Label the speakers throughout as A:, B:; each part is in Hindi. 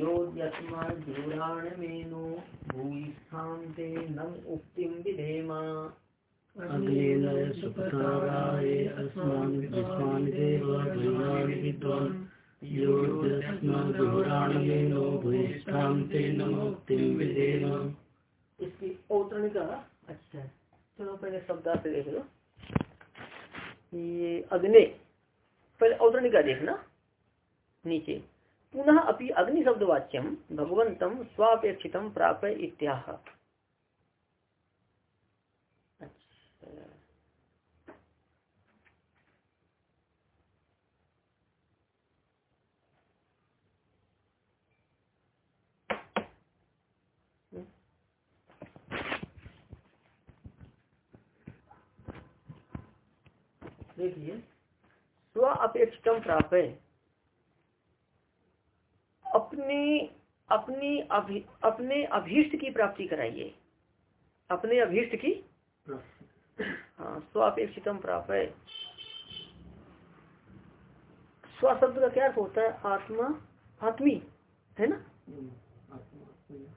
A: वियोद्यस्माद्यूराणमेनो भूयिष्ठां ते नम उक्तिं विधेमा।
B: अग्नेन सुपसाराय अस्मान् विद्वान् देव भयानि विद्वान् योद्यस्माद्यूराणमेनो भूयिष्ठां ते नम उक्तिं विधेमा।
A: इसकी औतरणिका अच्छा चलो पहले शब्दार्थ देख लो। ये अग्नि पहले औतरणिका देखना। नीचे। पुनः अपि अग्नि शब्द वाच्यम भगवंतम स्वापेक्षित प्राप इत्याह। देखिए स्व अपेक्षितम प्राप्त अपने अपनी अभि, अपने अभीष्ट की प्राप्ति कराइए। अपने अभीष्ट की? हाँ स्वापेक्षितम प्राप्त है। स्व शब्द का क्या होता है? आत्मा आत्मी है ना?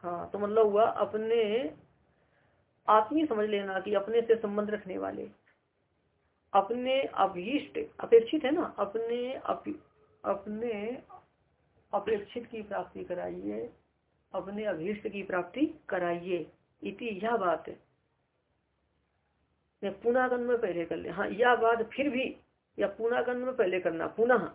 A: हाँ तो मतलब हुआ अपने आत्मी समझ लेना कि अपने से संबंध रखने वाले। अपने अभीष्ट अपेक्षित है ना? अपने अपने अपेक्षित की प्राप्ति कराइए, अपने अभीष्ट की प्राप्ति कराइए, इति यह बात पुनागन में पहले कर ले। हाँ यह बात फिर भी या पुनागन में पहले करना। पुनः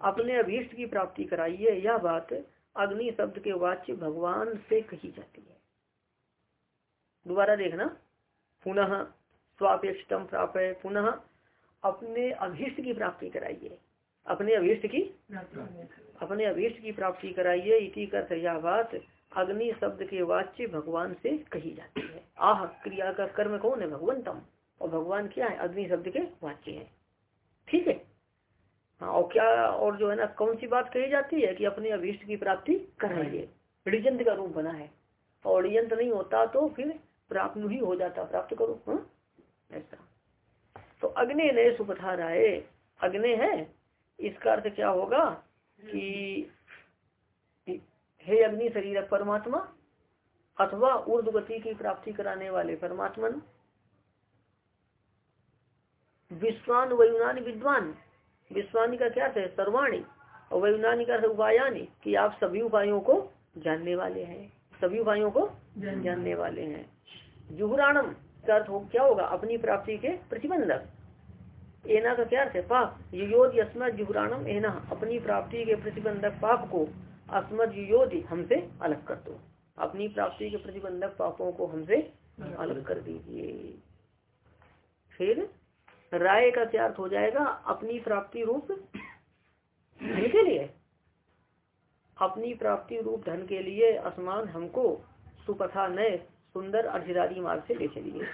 A: अपने अभीष्ट की प्राप्ति कराइए, यह बात अग्नि शब्द के वाच्य भगवान से कही जाती है। दोबारा देखना। पुनः स्वापेक्षितम प्राप्त पुनः अपने अभीष्ट की प्राप्ति कराइए। अपने अभीष्ट की अपने अभीष्ट की प्राप्ति कराइए इसी कर यह बात अग्नि शब्द के वाच्य भगवान से कही जाती है। आह क्रिया का कर्म कौन है? भगवंतम। और भगवान क्या है? अग्नि शब्द के वाच्य है। ठीक है? हाँ और क्या और जो है ना कौन सी बात कही जाती है कि अपने अभीष्ट की प्राप्ति कराइए? ऋजंत का रूप बना है। और ऋजंत नहीं होता तो फिर प्राप्त ही हो जाता। प्राप्त करो। हाँ? ऐसा। तो अग्नि ने सुपथा राय अग्नि है? इसका अर्थ क्या होगा कि हे अग्नि शरीर परमात्मा अथवा ऊर्द गति की प्राप्ति कराने वाले परमात्मन विश्वान वयुनानी विद्वान। विश्वानी का क्या है? सर्वाणी। और वयुनानी का उपायानी कि आप सभी उपायों को जानने वाले हैं। सभी उपायों को जानने वाले हैं। जुहुराणम का अर्थ हो क्या होगा? अपनी प्राप्ति के प्रतिबंधक। एना का क्या अर्थ है? पाप। युयोध अस्मद जुहुराणम एना। अपनी प्राप्ति के प्रतिबंधक पाप को अस्मद युयोधि हमसे अलग कर दो। अपनी प्राप्ति के प्रतिबंधक पापों को हमसे अलग कर दीजिए। फिर राय का क्या अर्थ हो जाएगा? अपनी प्राप्ति रूप धन के लिए। अपनी प्राप्ति रूप धन के लिए असमान हमको सुपथा नए सुंदर अर्धरारी मार्ग से ले चलिए।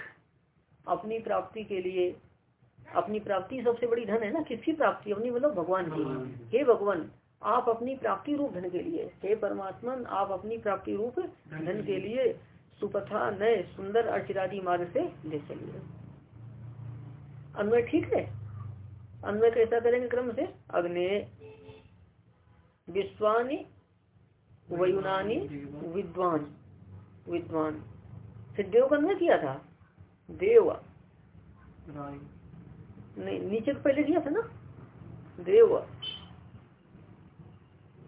A: अपनी प्राप्ति के लिए अपनी प्राप्ति सबसे बड़ी धन है ना? किसकी प्राप्ति? अपनी मतलब भगवान की। हे भगवान आप अपनी प्राप्ति रूप धन के लिए। हे परमात्मन आप अपनी प्राप्ति रूप धन के लिए सुपथा नए सुंदर अर्चिरादी मार्ग से ले चलिए। अन्वय ठीक है? अन्वय कैसा करेंगे क्रम से? अग्नि विश्वानी वयुनानी विद्वान। विद्वान। फिर देव का अन्वय किया था? देव। नहीं, नीचे तो पहले किया था ना? देव।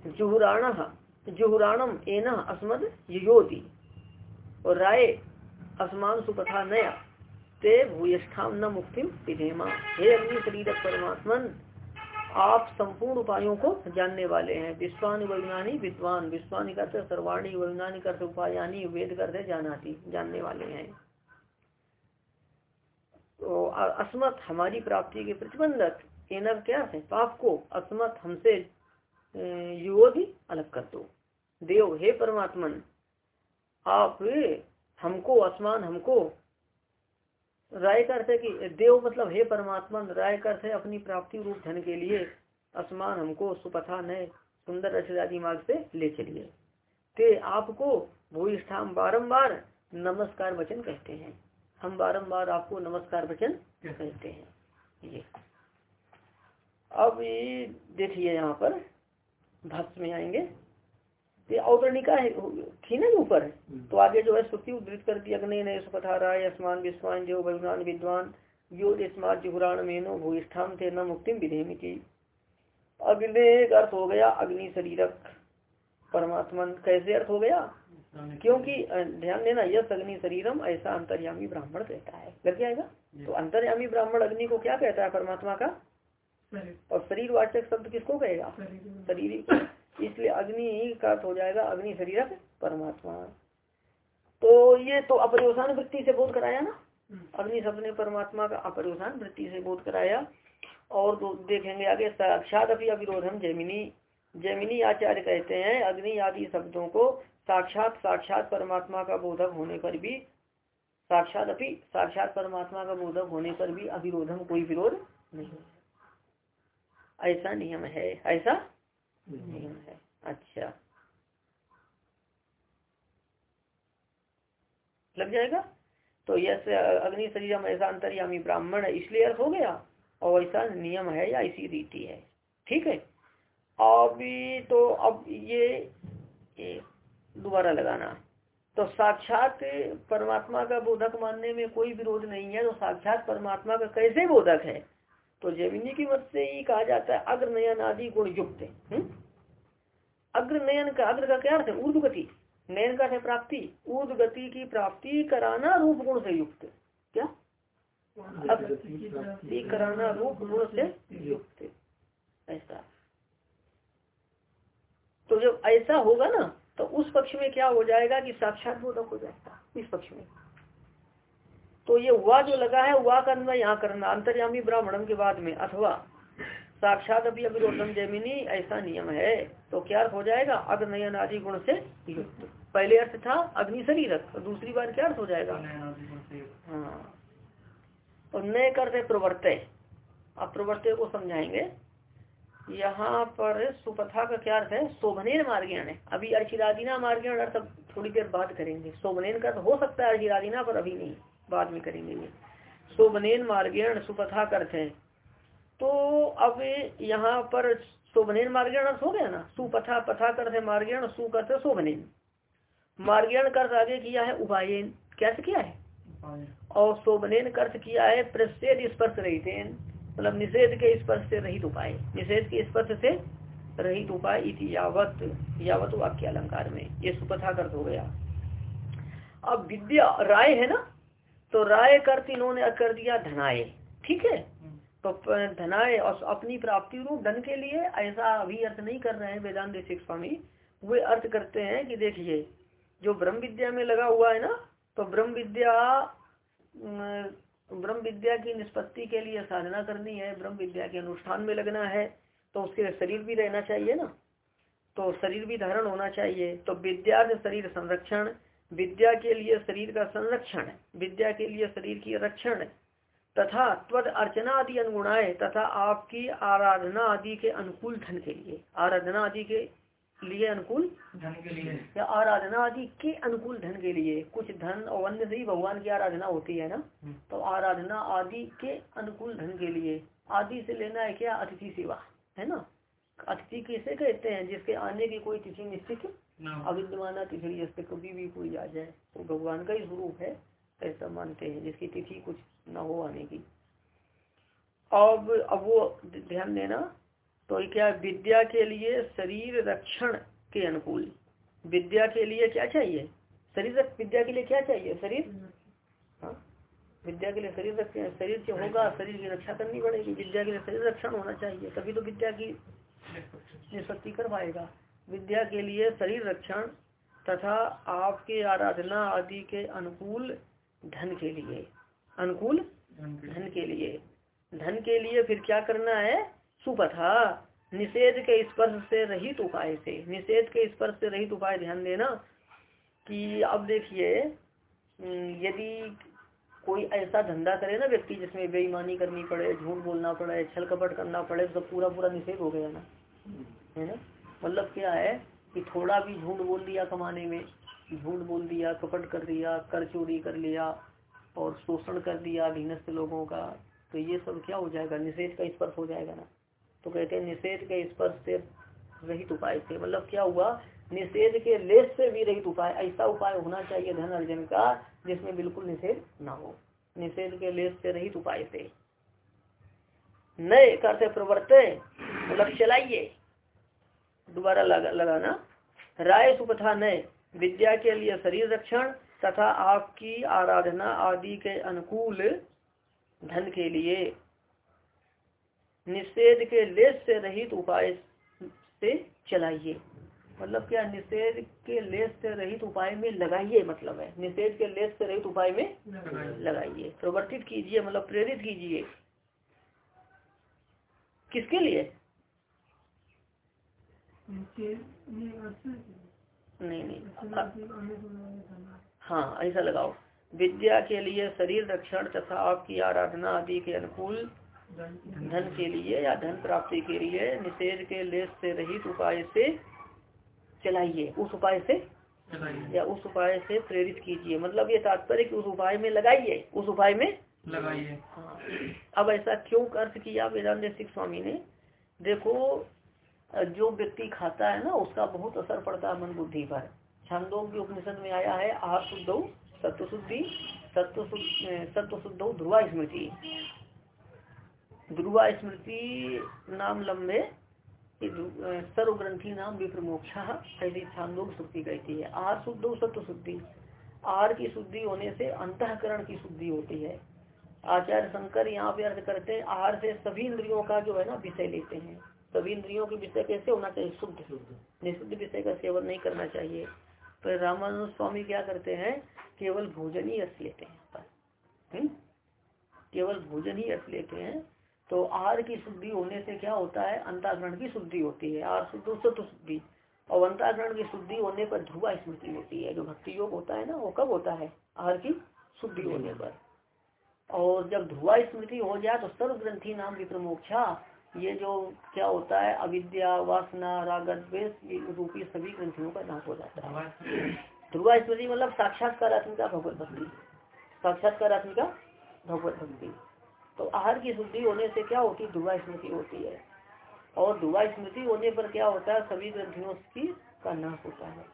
A: जुहुराण जुहुराणम एना अस्मद युयोति। और राय, असमान सुपथा नया। ते भूयस्थाम न मुक्ति विधेमा। हे अग्नि शरीर परमात्मन, आप संपूर्ण उपायों को जानने वाले हैं। विश्वान वैज्ञानी विद्वान। विश्वानी करते, सर्वाणी वैज्ञानिक करते, उपायानी वेद करते, जानाती, जानने वाले हैं। तो अस्मत हमारी प्राप्ति के प्रतिबंधक एनर क्या है? पाप को अस्मत हमसे युवधि अलग कर दो। देव, हे परमात्मन, आप हमको आसमान हमको राय का अर्थ है कि देव मतलब हे परमात्मन, राय का अर्थ है अपनी प्राप्ति रूप धन के लिए आसमान हमको सुपथा नए सुंदर रचरादी मार्ग से ले चलिए। ते आपको भूस्थान बारम्बार नमस्कार वचन कहते हैं। हम बारंबार आपको नमस्कार वचन कहते हैं। ये। अब ये देखिए यहाँ पर भक्त में आएँगे। ये औतरणिका है थी ना ऊपर? तो आगे जो है श्रुति उद्धृत कर दी अग्नि ने सुपथारा यशमान विश्वान जो भगवान विद्वान यो स्मार्ट जुहुराण मेनो भूष्ठान थे न मुक्ति विधेमी की अग्नि एक अर्थ हो गया अग्नि शरीरक परमात्मा कैसे अर्थ हो गया? क्योंकि ध्यान देना यश अग्नि शरीरम ऐसा अंतर्यामी ब्राह्मण कहता है। लग जाएगा? तो अंतर्यामी ब्राह्मण अग्नि को क्या कहता है परमात्मा का? और शरीर वाचक शब्द किसको कहेगा? शरीर। इसलिए अग्नि का अर्थ हो जाएगा अग्नि शरीर परमात्मा। तो ये तो अपरिवसान वृत्ति से बोध कराया ना? अग्नि शब्द ने परमात्मा का अपरिवसान वृत्ति से बोध कराया। और देखेंगे आगे साक्षात अभी अविरोधम जैमिनी। जैमिनी आचार्य कहते हैं, अग्नि आदि शब्दों को साक्षात साक्षात परमात्मा का बोधक होने पर भी, साक्षात अपनी साक्षात परमात्मा का बोधक होने पर भी अविरोधम कोई विरोध नहीं ऐसा नियम है, ऐसा नियम है। अच्छा। लग जाएगा? तो यस, अग्नि शरीर ऐसा अंतर्यामी ब्राह्मण है इसलिए अर्थ हो गया? और ऐसा नियम है या ऐसी रीति है? ठीक है? अभी तो अब ये दोबारा लगाना। तो साक्षात परमात्मा का बोधक मानने में कोई विरोध नहीं है। तो साक्षात परमात्मा का कैसे बोधक है? तो जमीनी की मत से ही कहा जाता है अग्र नयन आदि गुण युक्त हम्म? अग्र नयन का अग्र का क्या अर्थ है? ऊर्द गति नयन का है प्राप्ति। ऊर्द गति की प्राप्ति कराना रूप गुण से युक्त। क्या? कराना रूप गुण से युक्त। ऐसा। तो जब ऐसा होगा ना तो उस पक्ष में क्या हो जाएगा कि साक्षात बोधक हो जाएगा इस पक्ष में। तो ये हुआ जो लगा है हुआ करना यहाँ करना अंतर्यामी ब्राह्मणम के बाद में अथवा साक्षात अभी अविरोधम जैमिनी ऐसा नियम है तो क्या अर्थ हो जाएगा? अग्नयन आदि गुण से युक्त। पहले अर्थ था अग्नि शरीर दूसरी बार क्या अर्थ हो जाएगा? हाँ। तो नए करते प्रवर्तय अब प्रवर्तय को समझाएँगे। यहाँ पर सुपथा का क्या अर्थ है? शोभनेन मार्गेण है। अभी अर्चिरादिना मार्गेण अर्थ थोड़ी देर बाद करेंगे। शोभनेन का हो सकता है अर्चिरादिना पर अभी नहीं। बाद में करेंगे ये। शोभनेन मार्गेण सुपथा अर्थ है। तो अब यहाँ पर शोभनेन मार्गेण अर्थ हो गया ना? सुपथा पथा अर्थ है मार्गेण सु अर्थ शोभनेन। मार्गेण अर्थ आगे किया है उपायन क्या किया है? और शोभनेन अर्थ किया है प्रसेद स्पर्श रहित मतलब निषेध के स्पर्श से रहित उपाय। निषेध के स्पर्श से रहित उपाय इति यावत यावत वाक्य अलंकार में। ये सुपथा अर्थ हो गया। अब विद्या, राय है ना? तो राय कर इन्होंने कर दिया धनाए ठीक है? तो धनाए और अपनी प्राप्ति रूप धन के लिए ऐसा अभी अर्थ नहीं कर रहे हैं वेदांत देशिक स्वामी। वे अर्थ करते हैं कि देखिए, जो ब्रह्म विद्या में लगा हुआ है ना तो ब्रह्म विद्या ब्रह्म विद्या की निष्पत्ति के लिए साधना करनी है ब्रह्म विद्या के अनुष्ठान में लगना है तो उसके शरीर भी रहना चाहिए ना। तो शरीर भी धारण होना चाहिए। तो विद्या से शरीर संरक्षण, विद्या के लिए शरीर का संरक्षण, विद्या के लिए शरीर की रक्षण, तथा त्वद अर्चना आदि अनुगुणाए, तथा आपकी आराधना आदि के अनुकूल धन के लिए आराधना आदि के लिए अनुकूल धन के लिए। या आराधना आदि के अनुकूल धन के लिए। कुछ धन और अन्य से ही भगवान की आराधना होती है ना? हम्म। तो आराधना आदि के अनुकूल धन के लिए। आदि से लेना है क्या? अतिथि सेवा है ना? अतिथि किसे कहते हैं? जिसके आने की कोई तिथि निश्चित अविद्यमाना तिथि से कभी भी कोई आ जाए। वो तो भगवान का ही स्वरूप है ऐसा मानते हैं जिसकी तिथि कुछ न हो आने की। अब अब वो ध्यान देना तो क्या विद्या के लिए शरीर रक्षण के अनुकूल? विद्या के लिए क्या चाहिए? शरीर विद्या के लिए क्या चाहिए? शरीर? हाँ? विद्या के लिए शरीर रखते हैं शरीर से होगा शरीर की रक्षा करनी पड़ेगी। विद्या के लिए शरीर रक्षण होना चाहिए तभी तो विद्या की निष्पत्ति कर पाएगा। विद्या के लिए शरीर रक्षण तथा आपके आराधना आदि के अनुकूल धन के लिए। अनुकूल? धन के लिए। धन के लिए फिर क्या करना है? सुपथा निषेध के स्पर्श से रहित उपाय से निषेध के स्पर्श से रहित उपाय ध्यान देना कि अब देखिए यदि कोई ऐसा धंधा करे ना व्यक्ति जिसमें बेईमानी करनी पड़े, झूठ बोलना पड़े, छल कपट करना पड़े तो पूरा पूरा निषेध हो गया ना। है ना? मतलब क्या है कि थोड़ा भी झूठ बोल दिया कमाने में, झूठ बोल दिया, कपट कर दिया, कर चोरी कर लिया, और शोषण कर दिया अधीनस्थ लोगों का तो ये सब क्या हो जाएगा? निषेध का स्पर्श हो जाएगा ना। तो कहते हैं निषेध के स्पर्श से रहित उपाय से मतलब क्या हुआ? निषेध के लेस से भी रहित उपाय ऐसा उपाय होना चाहिए धन अर्जन का जिसमें बिल्कुल निषेध ना हो। निषेध के लेस से रहित उपाय से नए करते प्रवर्ते मतलब चलाइए। दोबारा लगा, लगाना। राय सुपथा नए विद्या के लिए शरीर रक्षण तथा आपकी आराधना आदि के अनुकूल धन के लिए। निषेध के लेस से रहित उपाय से चलाइए। मतलब क्या? निषेध के लेस से रहित उपाय में लगाइए मतलब है। निषेध के लेस से रहित उपाय में लगाइए। प्रवर्तित कीजिए मतलब प्रेरित कीजिए। किसके लिए? नहीं नहीं। हाँ ऐसा लगाओ। विद्या के लिए शरीर रक्षण तथा आपकी आराधना आदि के अनुकूल धन के लिए या धन प्राप्ति के लिए निषेध के लेस से रहित उपाय से चलाइए उस उपाय से या उस उपाय से प्रेरित कीजिए। मतलब ये तात्पर्य कि उस उपाय में लगाइए उस उपाय में
B: लगाइए।
A: हाँ अब ऐसा क्यों अर्थ किया वेदांत सिख स्वामी ने? देखो जो व्यक्ति खाता है ना उसका बहुत असर पड़ता है मन बुद्धि पर। छंदों के उपनिषद में आया है आहार शुद्ध सत्व शुद्धि सत्व सत्व शुद्ध ध्रुवा स्मृति। ध्रुवा स्मृति नाम लंबे सर्व ग्रंथी नाम विप्रमोक्षा ऐसी छांदोग शुद्धि कहती है आहार शुद्ध सत्व शुद्धि। आहार की शुद्धि होने से अंतकरण की शुद्धि होती है। आचार्य शंकर यहाँ पे अर्थ करते हैं आहार से सभी इंद्रियों का जो है ना विषय लेते हैं। सभी इंद्रियों के विषय कैसे होना चाहिए? शुद्ध। निषुद्ध विषय का सेवन नहीं करना चाहिए। पर रामानंद स्वामी क्या करते हैं? केवल भोजन ही अर्थ लेते हैं। हम्म? केवल भोजन ही अर्थ लेते हैं। तो आहार की शुद्धि होने से क्या होता है? अंताग्रहण की शुद्धि होती है। आहार शुद्ध सत्व शुद्धि। और अंताग्रहण की शुद्धि होने पर ध्रुवा स्मृति होती है। जो भक्ति योग होता है ना, वो कब होता है? आहार की शुद्धि होने पर। और जब ध्रुवा स्मृति हो जाए तो सर्व ग्रंथी नाम की प्रमोक्षा ये जो क्या होता है? अविद्या, वासना रागद्वेश रूपी सभी ग्रंथियों का नाश हो जाता है। ध्रुवा स्मृति मतलब साक्षात्कार आत्मिका भगवत भक्ति। साक्षात्कार आत्मिका भगवत भक्ति। तो आहार की शुद्धि होने से क्या होती है? ध्रुवा स्मृति होती है। और ध्रुवा स्मृति होने पर क्या होता है? सभी ग्रंथियों की का नाश होता है।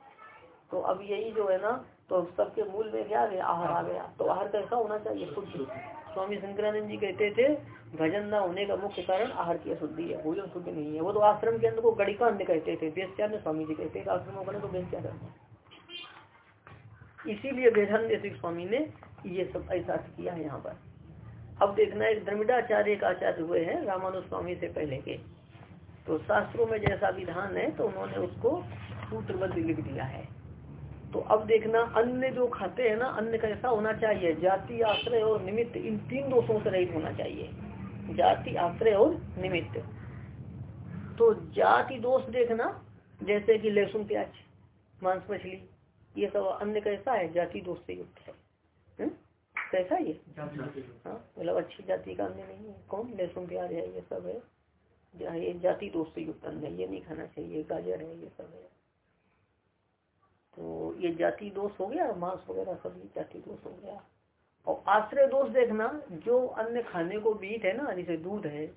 A: तो अब यही जो है ना तो सबके मूल में क्या गया? आहार आ गया। तो आहार कैसा होना चाहिए? शुद्ध। स्वामी शंकरानंद जी कहते थे, भजन न होने का मुख्य कारण आहार की अशुद्धि है। भोजन शुद्ध नहीं है। वो तो आश्रम के अंदर को अन्य कहते थे। वेश्यान्य स्वामी जी कहते आश्रमों का तो वेश्या इसीलिए वेदांत स्वामी ने ये सब ऐसा किया है यहाँ पर। अब देखना एक द्रमिडाचार्य एक आचार्य हुए हैं रामानु स्वामी से पहले के। तो शास्त्रों में जैसा विधान है तो उन्होंने उसको सूत्रबद्ध लिख दिया है। तो अब देखना, अन्य जो खाते हैं ना, अन्य कैसा होना चाहिए, जाति, आश्रय और निमित्त, इन तीन दोषों से रहित होना चाहिए। जाति, आश्रय और निमित्त। तो जाति दोष देखना, जैसे कि लहसुन, प्याज मांस मछली ये सब अन्य कैसा है, जाति दोष से युक्त है। हुँ? कैसा ये? हाँ मतलब अच्छी जाति का अन्य नहीं है। कौन? लहसुन प्याज है ये सब है। ये जाति दोष से युक्त अन्य ये नहीं खाना चाहिए गाजर है ये सब है। तो ये जाति दोष हो गया मांस वगैरह सब ये जाति दोष हो गया। और आश्रय दोष देखना जो अन्य खाने को बीत है ना जैसे दूध है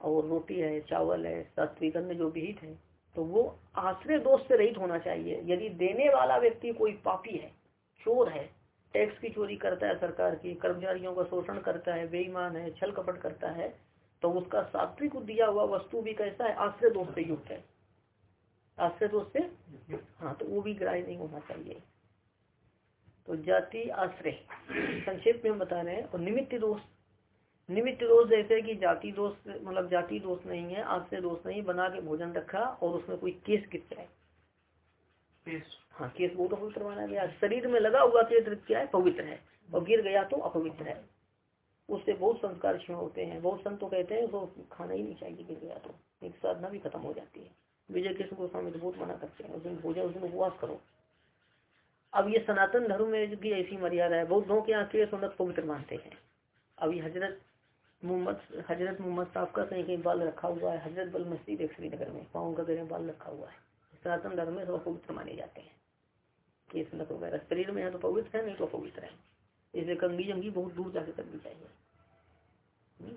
A: और रोटी है चावल है सात्विक अन्न जो बीत है तो वो आश्रय दोष से रहित होना चाहिए। यदि देने वाला व्यक्ति कोई पापी है चोर है टैक्स की चोरी करता है सरकार की, कर्मचारियों का शोषण करता है, बेईमान है, छल कपट करता है तो उसका सात्विक दिया हुआ वस्तु भी कैसा है? आश्रय दोष से युक्त है। आश्रय दोष से हाँ तो वो भी ग्राह्य नहीं होना चाहिए। तो जाति आश्रय, संक्षेप में हम बता रहे हैं, और निमित्त दोष। निमित्त दोष जैसे कि जाति दोष मतलब जाति दोष नहीं है, आश्रय दोष नहीं, बना के भोजन रखा और उसमें कोई केस गिर जाए। हाँ केस वो तो पवित्र माना गया। शरीर में लगा हुआ केस क्या है पवित्र है। और गिर गया तो अपवित्र है। उससे बहुत संस्कार क्षण होते हैं। बहुत संत तो कहते हैं, उसको खाना ही नहीं चाहिए, गिर गया तो। एक साधना भी खत्म हो जाती है। विजय कृष्ण गोस्वामी तो बहुत मना करते हैं। उस दिन भोजन उस दिन उपवास करो। अब ये सनातन धर्म में की ऐसी मर्यादा है, बौद्धों के यहाँ केस उन्नत पवित्र मानते हैं। अभी हज़रत मोहम्मद हज़रत मोहम्मद साहब का कहीं कहीं बाल रखा हुआ है। हज़रत बल मस्जिद एक श्रीनगर में पाँव का गरे बाल रखा हुआ है। सनातन धर्म में सब पवित्र माने जाते हैं। केस उन्नत वगैरह शरीर में है तो पवित्र है नहीं तो पवित्र है। इसे कंगी जंगी बहुत दूर जाके करनी चाहिए। हम्म?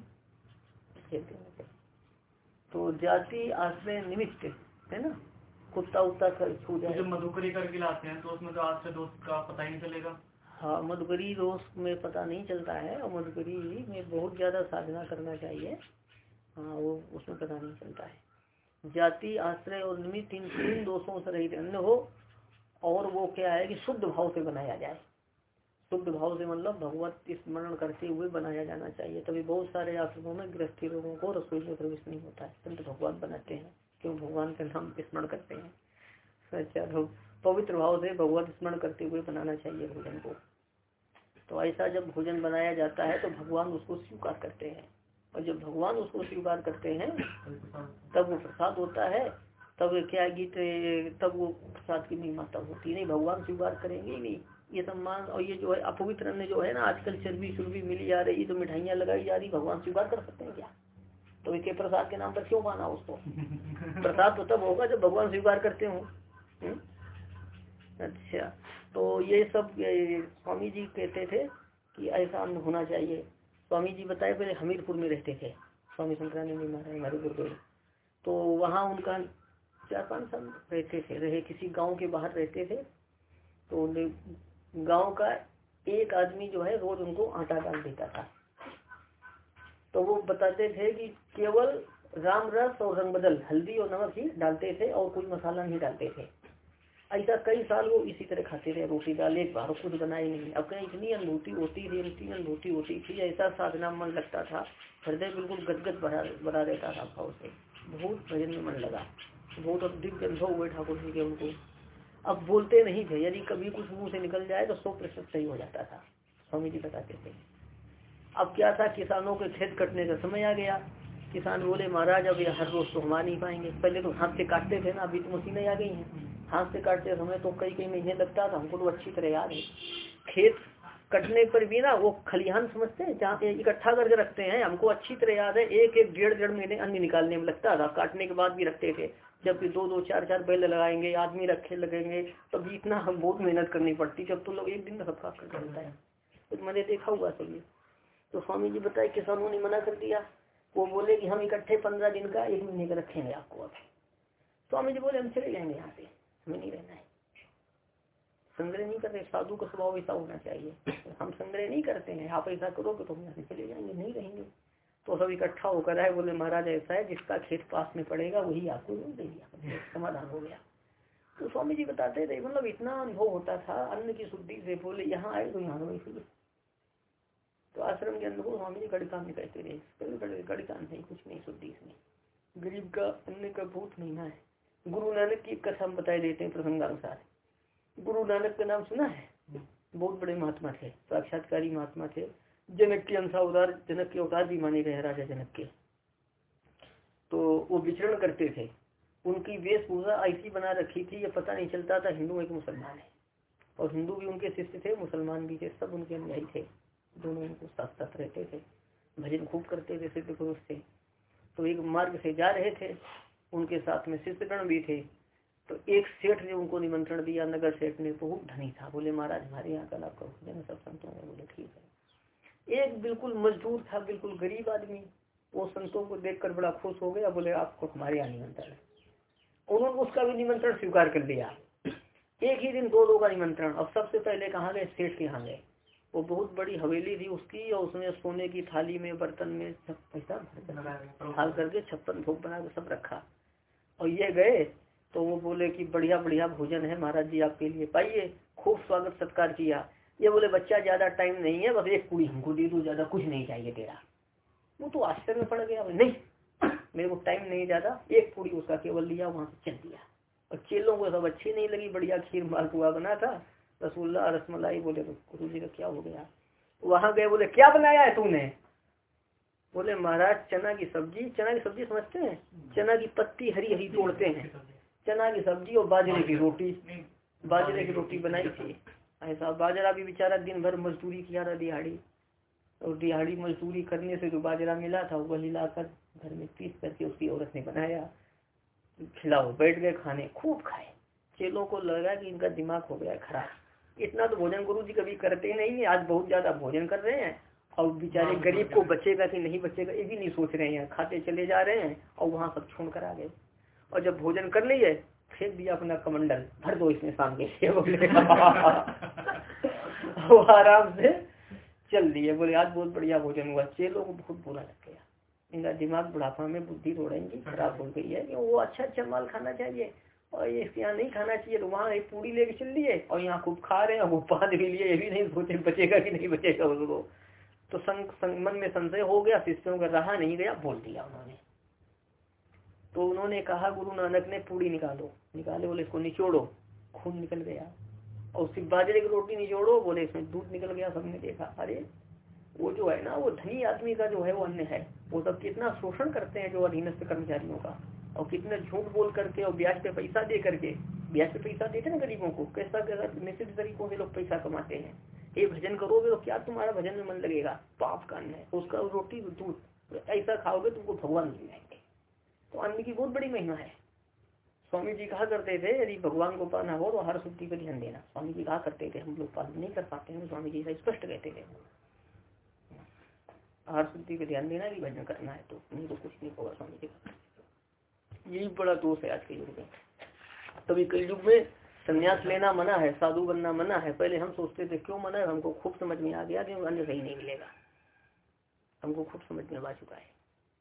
A: तो जाति आश्रय निमित्त है ना? कुत्ता उत्ता कर छू जाए।
C: मधुकरी करके लाते हैं तो उसमें तो आश्रय दोष का पता ही नहीं चलेगा।
A: हाँ मधुकरी दोष में पता नहीं चलता है और मधुकरी में बहुत ज़्यादा साधना करना चाहिए। हाँ वो उसमें पता नहीं चलता है। जाति आश्रय और निमित्त इन तीन दोषों से रहित अन्य हो और वो क्या है कि शुद्ध भाव से बनाया जाए। शुद्ध भाव से मतलब भगवत स्मरण करते हुए बनाया जाना चाहिए। तभी बहुत सारे आश्रमों में गृहस्थी लोगों को रसोई में प्रवेश नहीं होता है। संत भगवान बनाते हैं, क्यों? भगवान के नाम स्मरण करते हैं। अच्छा पवित्र भाव से भगवत स्मरण करते हुए बनाना चाहिए भोजन को। तो ऐसा जब भोजन बनाया जाता है तो भगवान उसको स्वीकार करते हैं। और जब भगवान उसको स्वीकार करते हैं, तब वो प्रसाद होता है। तब क्या गीत तब वो प्रसाद की महिमा तब होती नहीं भगवान स्वीकार करेंगे ही नहीं। ये सम्मान और ये जो है अपवित्र अन्य जो है ना आजकल चर्बी शुर्बी मिली जा रही तो मिठाइयाँ लगाई जा रही भगवान स्वीकार कर सकते हैं क्या? तो इसके प्रसाद के नाम पर क्यों माना उसको? प्रसाद तो तब होगा जब भगवान स्वीकार करते हो। हम्म? अच्छा तो ये सब स्वामी जी कहते थे कि ऐसा अन्न होना चाहिए। स्वामी जी बताए पहले हमीरपुर में रहते थे। स्वामी शंकरानंद महाराज हमारे गुरुदेव तो वहाँ उनका चार पाँच साल रहते थे, रहे किसी गाँव के बाहर रहते थे तो गाँव का एक आदमी जो है, रोज उनको आटा डाल देता था। तो वो बताते थे कि केवल राम रस और रंग बदल, हल्दी और नमक ही डालते थे और कोई मसाला नहीं डालते थे। ऐसा कई साल वो इसी तरह खाते थे रोटी दाल एक बार कुछ बनाए नहीं। अब कहीं इतनी अनुभूति होती थी, इतनी अनुभूति होती थी, ऐसा साधना मन लगता था, हृदय बिल्कुल गदगद भरा भरा रहता था भाव से। बहुत भजन में मन लगा। बहुत अधिक अनुभव हुए ठाकुर जी के उनको। अब बोलते नहीं थे, यदि कभी कुछ मुँह से निकल जाए तो सौ प्रतिशत सही हो जाता था। स्वामी जी बताते थे अब क्या था, किसानों के खेत कटने का समय आ गया। किसान बोले, महाराज, अब ये हर रोज तो हम नहीं पाएँगे। पहले तो हाथ से काटते थे ना, अभी तो मशीनें आ गई हैं। हाथ से काटते समय तो कई कई महीने लगता था, हमको तो अच्छी तरह याद है। खेत कटने पर भी ना वो खलिहान समझते हैं, जहाँ इकट्ठा करके रखते हैं, हमको अच्छी तरह याद है, एक एक डेढ़ डेढ़ महीने अन्न निकालने में लगता था, काटने के बाद भी रखते थे। जबकि दो दो, चार चार बैल लगाएँगे, आदमी रखे लगेंगे, तब इतना हम बहुत मेहनत करनी पड़ती, जब तो लोग एक दिन में सब काट कर है। तो मैंने देखा हुआ ये। तो स्वामी जी बताए, किसानों ने मना कर दिया। वो बोले कि हम इकट्ठे पंद्रह दिन का एक महीने का रखेंगे आपको अब। स्वामी जी बोले, हम चले जाएँगे यहाँ से हमें नहीं रहना है। संग्रह नहीं करते साधु का स्वभाव ऐसा होना चाहिए। हम संग्रह नहीं करते हैं, आप ऐसा करोगे तो हम यहाँ चले जाएँगे, नहीं रहेंगे। तो सब इकट्ठा होकर आए, बोले, महाराज, ऐसा है, जिसका खेत पास में पड़ेगा, वही आपको दे दिया समाधान हो गया। तो स्वामी जी बताते थे मतलब इतना अनुभव होता था, अन्न की शुद्धि से, बोले, यहाँ आए तो यहाँ वैसे तो आश्रम के अंदर स्वामी जी कड़ी काम नहीं कहते रहे कड़ी काम नहीं, कुछ नहीं, शुद्धि इसमें गरीब का, अन्न का भूत महीना है। गुरु नानक की कथा बताई देते हैं प्रसंगानुसार। गुरु नानक का नाम सुना है? बहुत बड़े महात्मा थे, साक्षात्कारी महात्मा थे। जनक के अंशावतार जनक के अवतार भी माने गए, राजा जनक के। तो वो विचरण करते थे। उनकी वेशभूषा ऐसी बना रखी थी, ये पता नहीं चलता था, हिंदू एक मुसलमान है। और हिंदू भी उनके शिष्य थे, मुसलमान भी थे, सब उनके अनुयायी थे। दोनों उनको साथ साथ रहते थे, भजन खूब करते थे, सिद्ध पुरुष थे। तो एक मार्ग से जा रहे थे, उनके साथ में शिष्यगण भी थे। तो एक सेठ ने उनको निमंत्रण दिया, नगर सेठ ने बहुत धनी था। बोले, महाराज, हमारे यहाँ कल आपका भोजन सब संतों ने बोले, ठीक है। एक बिल्कुल मजदूर था, बिल्कुल गरीब आदमी। वो संतों को देखकर बड़ा खुश हो गया। बोले, आपको हमारे यहाँ निमंत्रण है। उन्होंने उसका भी निमंत्रण स्वीकार कर लिया। एक ही दिन दो दो का निमंत्रण। अब सबसे पहले कहाँ गए? सेठ के यहाँ गए। वो बहुत बड़ी हवेली थी उसकी, और उसने सोने की थाली में, बर्तन में पैसा हाल करके छप्पन भोग बना सब रखा। और ये गए तो वो बोले कि बढ़िया बढ़िया भोजन है महाराज जी, आपके लिए। पाइए, खूब स्वागत, सत्कार किया। ये बोले, बच्चा, ज़्यादा टाइम नहीं है, बस एक पूरी हमको दे दू, ज़्यादा कुछ नहीं चाहिए तेरा। वो तो आश्चर्य में पड़ गया। नहीं, मेरे को टाइम नहीं ज़्यादा, एक पूरी उसका केवल लिया, वहाँ से चल दिया। और चेलों को सब अच्छी नहीं लगी, बढ़िया खीर मालपुआ बना था। रसगुल्ला, रसमलाई, बोले, गुरु जी का क्या हो गया? वहाँ गए, बोले, क्या बनाया है तूने? बोले, महाराज, चना की सब्ज़ी, चना की सब्ज़ी समझते हैं? चना की पत्ती हरी हरी तोड़ते हैं। चना की सब्ज़ी और बाजरे की रोटी। बाजरे की रोटी बनाई थी। ऐसा बाजरा भी बेचारा दिन भर मजदूरी किया था दिहाड़ी। और दिहाड़ी मजदूरी करने से जो बाजरा मिला था वही लाकर घर में पीस करके उसकी औरत ने बनाया। खिलाओ बैठ गए खाने खूब खाए। चेलों को लगा कि इनका दिमाग हो गया खराब। इतना तो भोजन गुरु जी कभी करते ही नहीं आज बहुत ज़्यादा भोजन कर रहे हैं। और बेचारे गरीब को बचेगा कि नहीं बचेगा ये भी नहीं सोच रहे हैं। खाते चले जा रहे हैं और वहाँ सब छोड़ कर आ गए। और जब भोजन कर लिए फेंक दिया अपना कमंडल भर दो इसमें शाम के लिए। बोले। वो आराम से चल दिए। बोले आज बहुत बढ़िया भोजन हुआ। चेलों को बहुत बुरा लग गया। इनका दिमाग बुढ़ापा में बुद्धि रोड़ेंगी खराब हो गई है। वो अच्छा अच्छा माल खाना चाहिए और ये यहाँ नहीं खाना चाहिए तो वहाँ एक पूरी लेके चल लिए और यहाँ खूब खा रहे हैं वो पान भी लिए। ये भी नहीं सोचे बचेगा कि नहीं बचेगा उसको। तो संग, संग मन में संशय हो गया शिष्यों का रहा नहीं गया बोल दिया उन्होंने। तो उन्होंने कहा, गुरु नानक ने पूरी निकालो। निकाले बोले, इसको निचोड़ो। खून निकल गया। और सिर्फ़ बाजरे की रोटी निचोड़ो, बोले, इसमें दूध निकल गया, सबने देखा। अरे, वो जो है ना, वो धनी आदमी का जो है, वो अन्य है। वो सब कितना शोषण करते हैं जो अधीनस्थ कर्मचारियों का। और कितने झूठ बोल करके और ब्याज पे पैसा दे करके, ब्याज पे पैसा देते ना गरीबों को। कैसा निश्चित तरीकों से लोग पैसा कमाते हैं। ये भजन करोगे तो क्या तुम्हारा भजन में मन लगेगा? पाप का अन्न है। उसका रोटी दूध। ऐसा खाओगे तुमको भगवान मिल जाएँगे तो अन्न की बहुत बड़ी महिमा है। स्वामी जी कहा करते थे, यदि भगवान को पाना हो तो हर शुद्धि पर ध्यान देना। स्वामी जी कहा करते थे, हम लोग पालन नहीं कर पाते हैं स्वामी जी स्पष्ट कहते थे। हर शुद्धि पे ध्यान देना कि भजन करना है तो नहीं तो कुछ नहीं होगा स्वामी जी का। यही बड़ा दोष है आज के युग में। तभी कई युग में संन्यास लेना मना है, साधु बनना मना है। पहले हम सोचते थे, क्यों मना है? हमको खूब समझ में आ गया कि अन्य सही नहीं मिलेगा। हमको खूब समझ में आ चुका है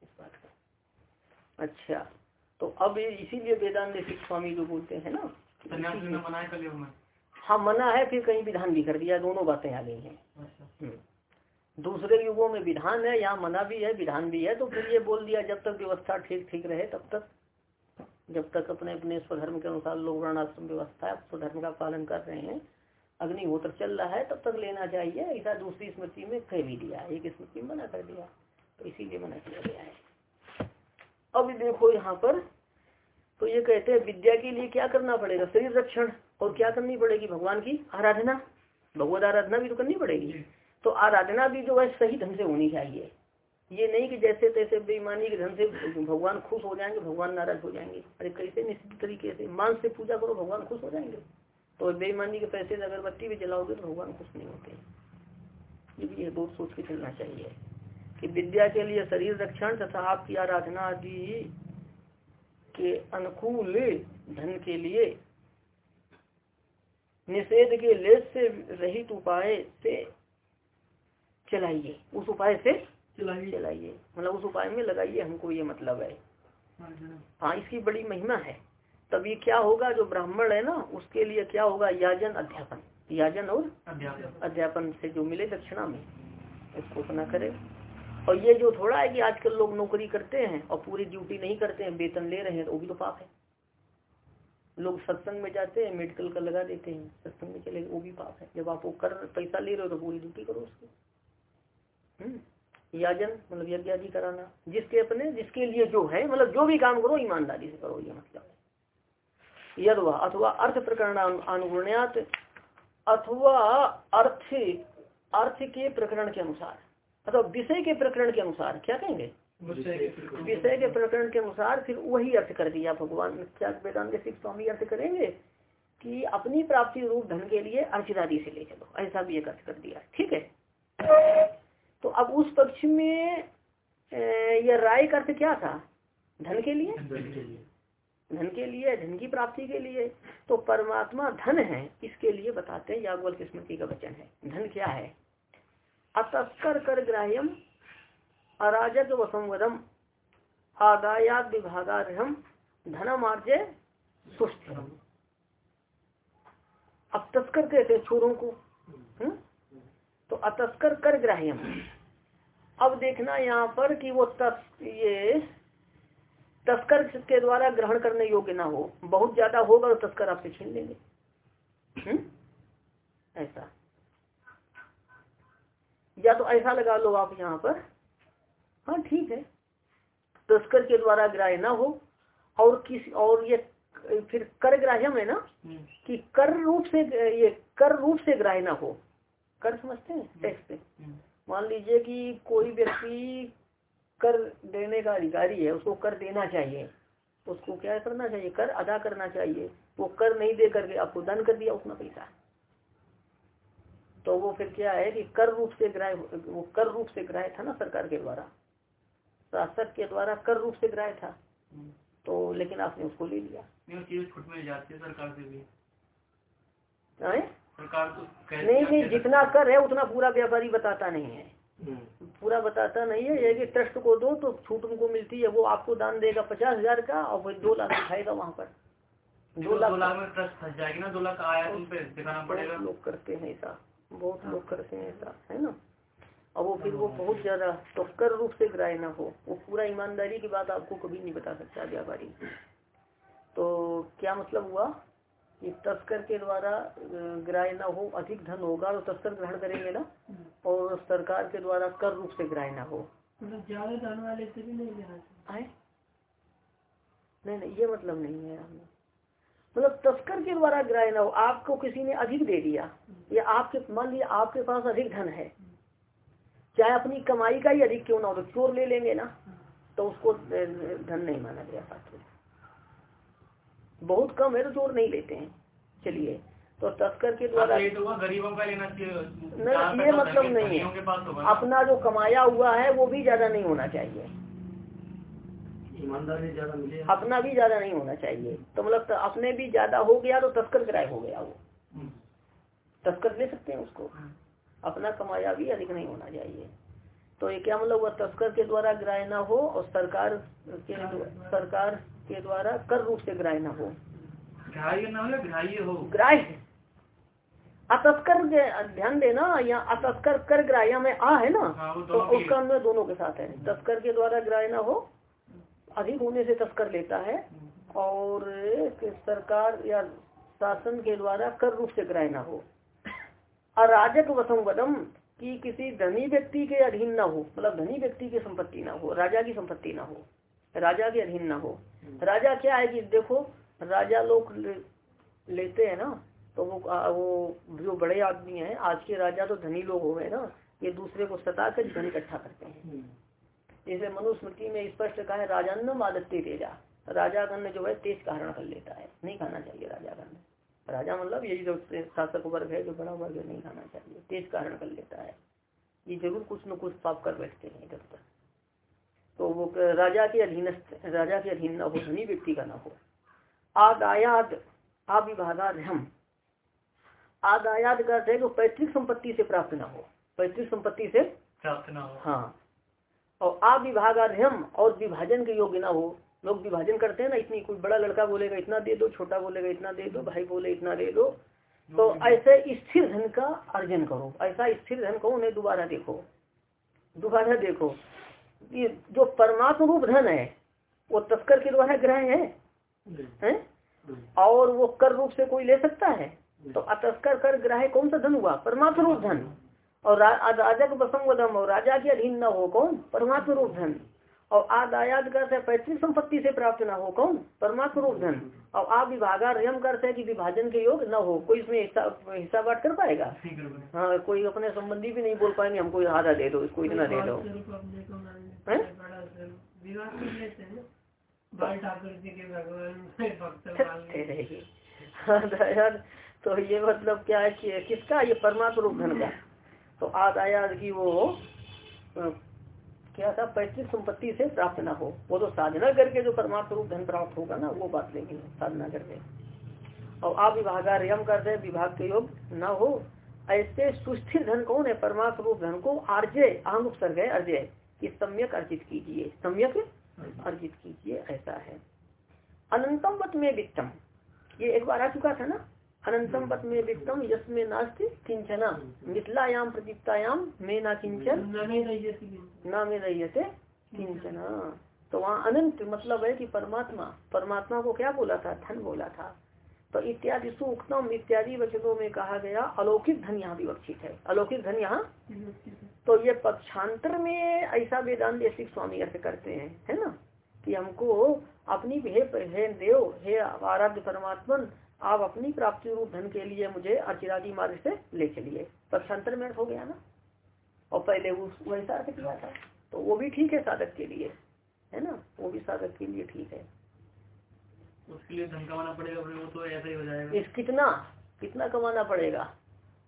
A: इस बात का। अच्छा। तो अब इसीलिए वेदांत सिख स्वामी जो बोलते हैं ना
C: मना हाँ
A: मना है फिर कहीं विधान भी कर दिया दोनों बातें आ गई हैं। अच्छा। हम्म। दूसरे युगों में विधान है यहाँ मना भी है विधान भी है तो फिर ये बोल दिया जब तक व्यवस्था ठीक ठीक रहे तब तक। जब तक अपने अपने स्वधर्म के अनुसार लोग वर्णाश्रम व्यवस्था स्वधर्म का पालन कर रहे हैं अग्निहोत्र चल रहा है तब तक लेना चाहिए ऐसा दूसरी स्मृति में कह भी दिया एक स्मृति में मना कर दिया। तो इसीलिए मना किया गया है। अब देखो यहाँ पर तो ये कहते हैं, विद्या के लिए क्या करना पड़ेगा? शरीर रक्षण। और क्या करनी पड़ेगी? भगवान की आराधना। भगवत आराधना भी तो करनी पड़ेगी। तो आराधना भी जो है, सही ढंग से होनी चाहिए। ये नहीं कि जैसे तैसे बेईमानी के ढंग से भगवान खुश हो जाएँगे, भगवान नाराज़ हो जाएँगे। अरे कैसे निश्चित तरीके से? मान से पूजा करो, भगवान खुश हो जाएँगे। तो बेईमानी के पैसे अगरबत्ती भी जलाओगे तो भगवान खुश नहीं होते। ये भी बहुत सोच के चलना चाहिए। कि विद्या के लिए शरीर रक्षण तथा आपकी आराधना आदि के अनुकूल धन के लिए निषेध के लेस से रहित उपाय से चलाइए। उस उपाय से चलाइए। मतलब उस उपाय में लगाइए हमको ये मतलब है। हाँ इसकी बड़ी महिमा है। तब ये क्या होगा जो ब्राह्मण है ना उसके लिए क्या होगा याजन अध्यापन। याजन और अध्यापन। अध्यापन से जो मिले दक्षिणा में उसको अपना करे। और ये जो थोड़ा है कि आजकल लोग नौकरी करते हैं और पूरी ड्यूटी नहीं करते हैं, वेतन ले रहे हैं तो वो भी तो पाप है। लोग सत्संग में जाते हैं, मेडिकल का लगा देते हैं, सत्संग में चले, वो भी पाप है। जब आप वो कर, पैसा ले रहे हो तो पूरी ड्यूटी करो उसकी। हम्म याजन मतलब यज्ञ आदि कराना, जिसके अपने, जिसके लिए जो है मतलब जो भी काम करो, ईमानदारी से करो, ये मतलब यदवा, अथवा अर्थ प्रकरण अनुगुण्यात अथवा अर्थ अर्थ के प्रकरण के अनुसार। अथवा विषय के प्रकरण के अनुसार क्या कहेंगे? विषय के प्रकरण के अनुसार। फिर वही अर्थ कर दिया भगवान। क्या वेदांत सिख स्वामी अर्थ करेंगे? कि अपनी प्राप्ति रूप धन के लिए अर्चिदादी से ले चलो ऐसा भी एक अर्थ कर दिया। ठीक है? तो अब उस पक्ष में यह राय का अर्थ क्या था? धन के लिए? धन के लिए। धन की प्राप्ति के लिए। तो परमात्मा धन है इसके लिए बताते हैं यागवल की स्मृति का वचन है। धन क्या है? अतस्कर कर ग्राह्यम, अराजक वसंवदम आदायात विभागारहम धनम आर्जय सुष्ठ अब तस्कर कहते छोरों को हम्म? तो अतस्कर कर ग्राह्यम। अब देखना यहाँ पर कि वो तस, ये तस्कर के द्वारा ग्रहण करने योग्य ना हो। बहुत ज़्यादा होगा तो तस्कर आपसे छीन लेंगे। हम्म? ऐसा। या तो ऐसा लगा लो आप यहाँ पर। हाँ ठीक है। तस्कर के द्वारा ग्राह्य ना हो और किसी और ये फिर कर ग्राह्यम है ना हम्म। कि कर रूप से ये कर रूप से ग्राह्य ना हो। कर समझते हैं? टेक्स्ट पे। मान लीजिए कि कोई व्यक्ति कर देने का अधिकारी है उसको कर देना चाहिए। उसको क्या करना चाहिए? कर अदा करना चाहिए। वो कर नहीं दे करके आपको दान कर दिया उतना पैसा। तो वो फिर क्या है कि कर रूप से ग्राह वो कर रूप से ग्राह था ना सरकार के द्वारा। शासक के द्वारा कर रूप से ग्राह था।
C: हम्म।
A: तो लेकिन आपने उसको ले लिया।
C: छूट जाती है सरकार से भी। सरकार तो
A: नहीं नहीं जितना कर है उतना पूरा व्यापारी बताता नहीं है।
B: हम्म।
A: पूरा बताता नहीं है। ये कि ट्रस्ट को दो तो छूट उनको मिलती है। वो आपको दान देगा पचास हज़ार का और फिर दो लाख दिखाएगा वहाँ पर। दो
C: दो
A: लाख
C: में ट्रस्ट फंस जाएगी ना दो लाख आया तुम पे दिखाना पड़ेगा।
A: लोग करते हैं ऐसा। बहुत लोग करते हैं ऐसा है ना? और वो फिर वो बहुत ज़्यादा तो कर रूप से ग्राह्य ना हो। वो पूरा ईमानदारी की बात आपको कभी नहीं बता सकता व्यापारी। तो क्या मतलब हुआ कि तस्कर के द्वारा ग्राह्य ना हो अधिक धन होगा तो तस्कर ग्रहण करेंगे ना? और सरकार के द्वारा कर रूप से ग्राह्य ना हो।
D: मतलब ज़्यादा धन वाले से भी नहीं लेना
A: नहीं नहीं ये मतलब नहीं है। हमने मतलब तस्कर के द्वारा ग्राह्य ना हो आपको किसी ने अधिक दे दिया या आपके मान लिया आपके पास अधिक धन है चाहे अपनी कमाई का ही अधिक क्यों ना हो तो चोर ले लेंगे ना तो उसको धन नहीं माना गया पात्र। बहुत कम है तो चोर नहीं लेते हैं चलिए। तो तस्कर के द्वारा
C: हाँ, तो गरीबों का लेना चाहिए
A: नहीं ये
C: तो
A: मतलब नहीं
C: पास होगा
A: है अपना जो कमाया हुआ है वो भी ज़्यादा नहीं होना चाहिए।
B: ईमानदारी ज़्यादा मिले
A: अपना भी ज़्यादा नहीं होना चाहिए। तो मतलब अपने भी ज़्यादा हो गया तो तस्कर किराए हो गया वो।
C: हम्म।
A: तस्कर ले सकते हैं उसको। अपना कमाया भी अधिक नहीं होना चाहिए। तो ये क्या मतलब हुआ? तस्कर के द्वारा ग्राह्य ना हो और सरकार के सरकार के द्वारा कर रूप से ग्राह्य ना हो।
C: ग्राह्य ना हो ग्राह्य हो?
A: ग्राह्य अतस्कर ध्यान देना यहाँ अतस्कर कर ग्राह्य में आ है ना
C: हाँ,
A: तो उसका अन्वय दोनों के साथ है। तस्कर के द्वारा ग्राह्य ना हो अधिक होने से तस्कर लेता है और सरकार या शासन के द्वारा कर रूप से ग्राह्य ना हो। अराजक वसंवदम कि किसी धनी व्यक्ति के अधीन ना हो मतलब धनी व्यक्ति की संपत्ति ना हो राजा की संपत्ति ना हो राजा के अधीन ना हो। राजा क्या है कि देखो राजा लोग लेते हैं ना तो वो आ, वो जो बड़े आदमी हैं आज के राजा तो धनी लोग हो गए ना ये दूसरे को सता कर धन इकट्ठा करते हैं। जैसे मनुस्मृति में स्पष्ट कहा है राजान्नम आदत्य तेजा। राजा गण जो है तेज का हरण कर लेता है। नहीं खाना चाहिए राजा गण राजा मतलब यही जो शासक वर्ग है जो बड़ा वर्ग है नहीं खाना चाहिए। तेज का हरण कर लेता है। ये ज़रूर कुछ न कुछ पाप कर बैठते हैं इधर उधर। तो वो राजा के अधीन राजा के अधीन न हो धनी व्यक्ति का न हो। आदायाद अविभागाद हम। आदायाद का अर्थ है जो पैतृक संपत्ति से प्राप्त न हो। पैतृक संपत्ति से
C: प्राप्त ना हो।
A: हाँ। और अविभागाध्यम और विभाजन के योग्य ना हो। लोग विभाजन करते हैं ना इतनी कोई बड़ा लड़का बोलेगा इतना दे दो छोटा बोलेगा इतना दे दो भाई बोले इतना दे दो। तो ऐसे स्थिर धन का अर्जन करो। ऐसा स्थिर धन को उन्हें दोबारा देखो। दोबारा देखो। ये जो परमात्म रूप धन है वो तस्कर के द्वारा ग्रह है। हैं? और वो कर रूप से कोई ले सकता है? तो अतस्कर कर ग्रह कौन सा धन हुआ? परमात्म रूप धन। और रा, राजक बसंगदम और राजा के अधीन न हो कौन? परमात्म रूप धन। और आदायात कर से पैतृक संपत्ति से प्राप्त न हो कौन? परमात्म रूप धन। और आप विभागा रयम करते कि विभाजन के योग न हो कोई इसमें हिस्सा हिस्सा बांट कर पाएगा?
C: है
A: कोई अपने संबंधी भी नहीं बोल पाएँगे हमको आधा दे दो इसको इतना दे दो। हैं?
D: कर
A: तो ये मतलब क्या है कि किसका? ये परमात्म रूप धन का। तो आदायाद की वो क्या था? पैतृक संपत्ति से प्राप्त ना हो। वो तो साधना करके जो परमात्म रूप धन प्राप्त होगा ना, वो बात लेंगे साधना करके। और आप विभागा यम करते हैं विभाग के योग न हो। ऐसे सुस्थिर धन कौन है? परमात्म रूप धन को आर्जय आंग उपसर्ग है अर्जय कि सम्यक अर्जित कीजिए। सम्यक अर्जित कीजिए, ऐसा है। अनंतम वत में वित्तम। ये एक बार आ चुका था ना? अनंतम वत में वित्तम यस्मे नास्ति किंचना मिथिलायाम प्रदीप्तायाम में ना किंचन ना में रहियते किंचना तो वहाँ अनंत मतलब है कि परमात्मा। परमात्मा को क्या बोला था? धन बोला था। तो इत्यादि सूक्तम इत्यादि वचनों में कहा गया अलौकिक धन यहाँ विवक्षित है। अलौकिक धन यहाँ तो ये पक्षांतर में ऐसा वेदांत देशिक स्वामी अर्थ करते हैं है ना? कि हमको अपनी हे देव हे आराध्य परमात्मन आप अपनी प्राप्ति रूप धन के लिए मुझे अर्चिरादी मार्ग से ले चलिए पक्षांतर में हो गया ना? और पहले वो वैसा अर्थ किया था। तो वो भी ठीक है साधक के लिए है ना? वो भी साधक के लिए ठीक है।
C: उसके लिए धन कमाना पड़ेगा फिर वो तो ऐसा ही हो जाएगा।
A: इस कितना? कितना कमाना पड़ेगा?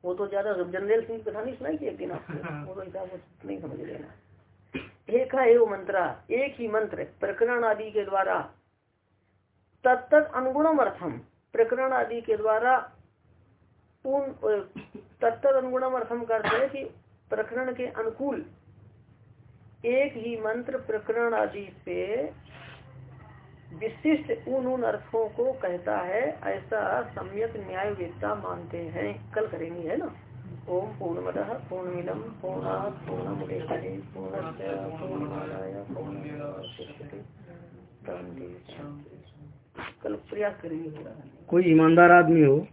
A: वो तो ज़्यादा जनरल सिंह कथा नहीं सुनाई थी एक दिन आपको वो तो हिसाब नहीं समझ लेना एक है एवं मंत्रा एक ही मंत्र प्रकरण आदि के द्वारा तत्त अनुगुणम अर्थम प्रकरण आदि के द्वारा उन तत्त अनुगुणम अर्थम करते हैं कि प्रकरण के अनुकूल एक ही मंत्र प्रकरण आदि से विशिष्ट उन उन अर्थों को कहता है, ऐसा सम्यक न्याय वेदता मानते हैं कल करेंगे, है ना ओम पूर्णमद पूर्णमिदम पूर्णा पूर्णमुदे पूर्णस्य पूर्णमादाय पूर्णमेवावशिष्यते शांति शांति। कल प्रयास करेंगे
B: कोई ईमानदार आदमी हो